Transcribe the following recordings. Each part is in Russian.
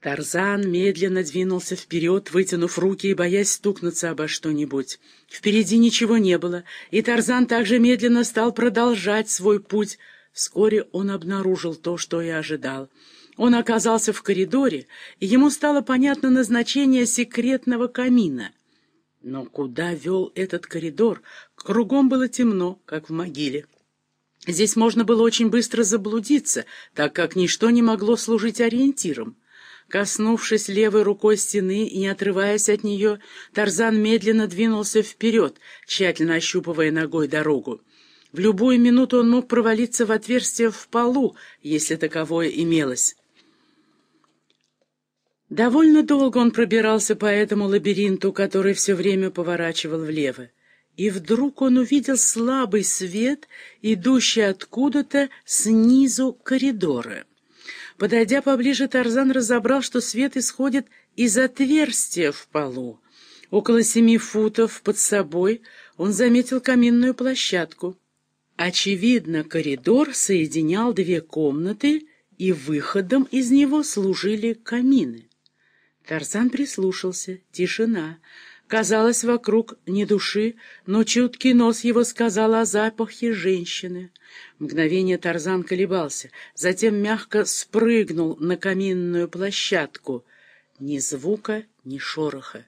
Тарзан медленно двинулся вперед, вытянув руки и боясь стукнуться обо что-нибудь. Впереди ничего не было, и Тарзан также медленно стал продолжать свой путь. Вскоре он обнаружил то, что и ожидал. Он оказался в коридоре, и ему стало понятно назначение секретного камина. Но куда вел этот коридор? Кругом было темно, как в могиле. Здесь можно было очень быстро заблудиться, так как ничто не могло служить ориентиром. Коснувшись левой рукой стены и не отрываясь от нее, Тарзан медленно двинулся вперед, тщательно ощупывая ногой дорогу. В любую минуту он мог провалиться в отверстие в полу, если таковое имелось. Довольно долго он пробирался по этому лабиринту, который все время поворачивал влево. И вдруг он увидел слабый свет, идущий откуда-то снизу коридора. Подойдя поближе, Тарзан разобрал, что свет исходит из отверстия в полу. Около семи футов под собой он заметил каминную площадку. Очевидно, коридор соединял две комнаты, и выходом из него служили камины. Тарзан прислушался. Тишина. Казалось, вокруг ни души, но чуткий нос его сказал о запахе женщины. Мгновение Тарзан колебался, затем мягко спрыгнул на каминную площадку. Ни звука, ни шороха.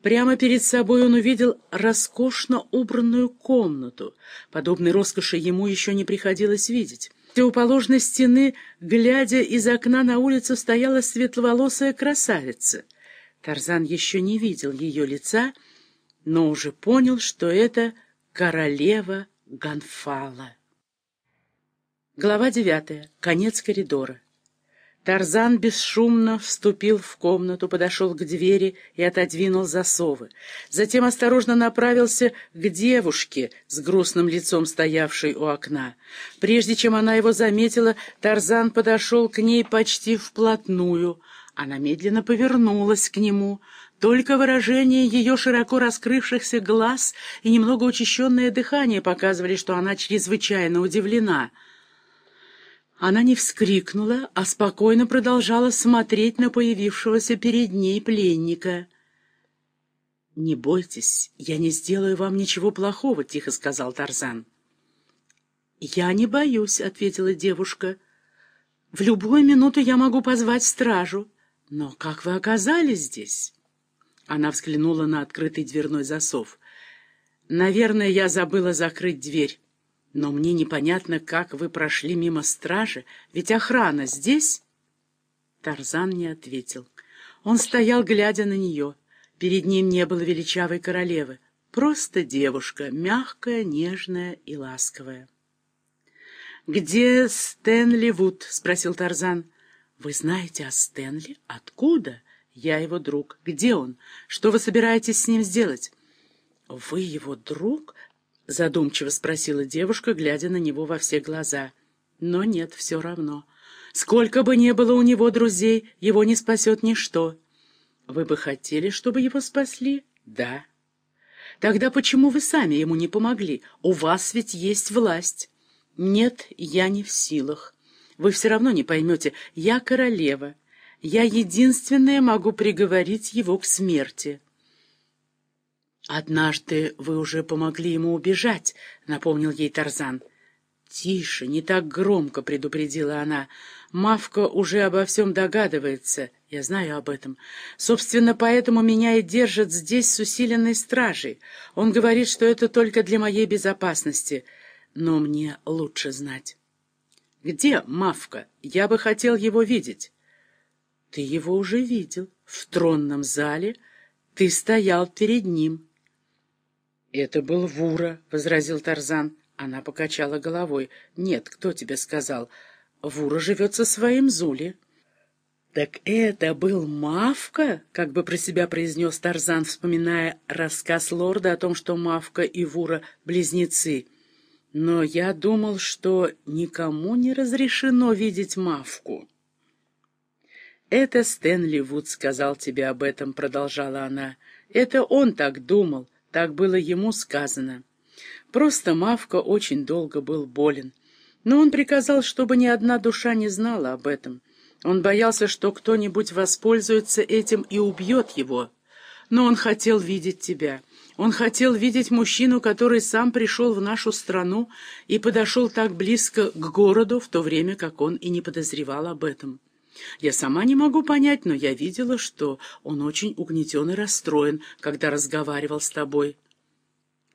Прямо перед собой он увидел роскошно убранную комнату. Подобной роскоши ему еще не приходилось видеть. Противоположной стены, глядя из окна на улицу, стояла светловолосая красавица — Тарзан еще не видел ее лица, но уже понял, что это королева Ганфала. Глава девятая. Конец коридора. Тарзан бесшумно вступил в комнату, подошел к двери и отодвинул засовы. Затем осторожно направился к девушке с грустным лицом, стоявшей у окна. Прежде чем она его заметила, Тарзан подошел к ней почти вплотную — она медленно повернулась к нему. Только выражение ее широко раскрывшихся глаз и немного учащенное дыхание показывали, что она чрезвычайно удивлена. Она не вскрикнула, а спокойно продолжала смотреть на появившегося перед ней пленника. «Не бойтесь, я не сделаю вам ничего плохого», — тихо сказал Тарзан. «Я не боюсь», — ответила девушка. «В любую минуту я могу позвать стражу». «Но как вы оказались здесь?» Она взглянула на открытый дверной засов. «Наверное, я забыла закрыть дверь. Но мне непонятно, как вы прошли мимо стражи, ведь охрана здесь?» Тарзан не ответил. Он стоял, глядя на нее. Перед ним не было величавой королевы, просто девушка, мягкая, нежная и ласковая. «Где Стэнли Вуд?» — спросил Тарзан. «Вы знаете о Стэнли? Откуда?» «Я его друг. Где он? Что вы собираетесь с ним сделать?» «Вы его друг?» — задумчиво спросила девушка, глядя на него во все глаза. «Но нет, все равно. Сколько бы ни было у него друзей, его не спасет ничто». «Вы бы хотели, чтобы его спасли?» «Да». «Тогда почему вы сами ему не помогли? У вас ведь есть власть». «Нет, я не в силах». Вы все равно не поймете. Я королева. Я единственная могу приговорить его к смерти. «Однажды вы уже помогли ему убежать», — напомнил ей Тарзан. «Тише, не так громко», — предупредила она. «Мавка уже обо всем догадывается. Я знаю об этом. Собственно, поэтому меня и держат здесь с усиленной стражей. Он говорит, что это только для моей безопасности. Но мне лучше знать». «Где Мавка? Я бы хотел его видеть». «Ты его уже видел. В тронном зале. Ты стоял перед ним». «Это был Вура», — возразил Тарзан. Она покачала головой. «Нет, кто тебе сказал? Вура живет со своим Зули». «Так это был Мавка?» — как бы про себя произнес Тарзан, вспоминая рассказ лорда о том, что Мавка и Вура — близнецы. Но я думал, что никому не разрешено видеть Мавку. «Это Стэнли Вуд сказал тебе об этом», — продолжала она. «Это он так думал, так было ему сказано. Просто Мавка очень долго был болен. Но он приказал, чтобы ни одна душа не знала об этом. Он боялся, что кто-нибудь воспользуется этим и убьет его. Но он хотел видеть тебя. Он хотел видеть мужчину, который сам пришел в нашу страну и подошел так близко к городу, в то время как он и не подозревал об этом. Я сама не могу понять, но я видела, что он очень угнетен и расстроен, когда разговаривал с тобой.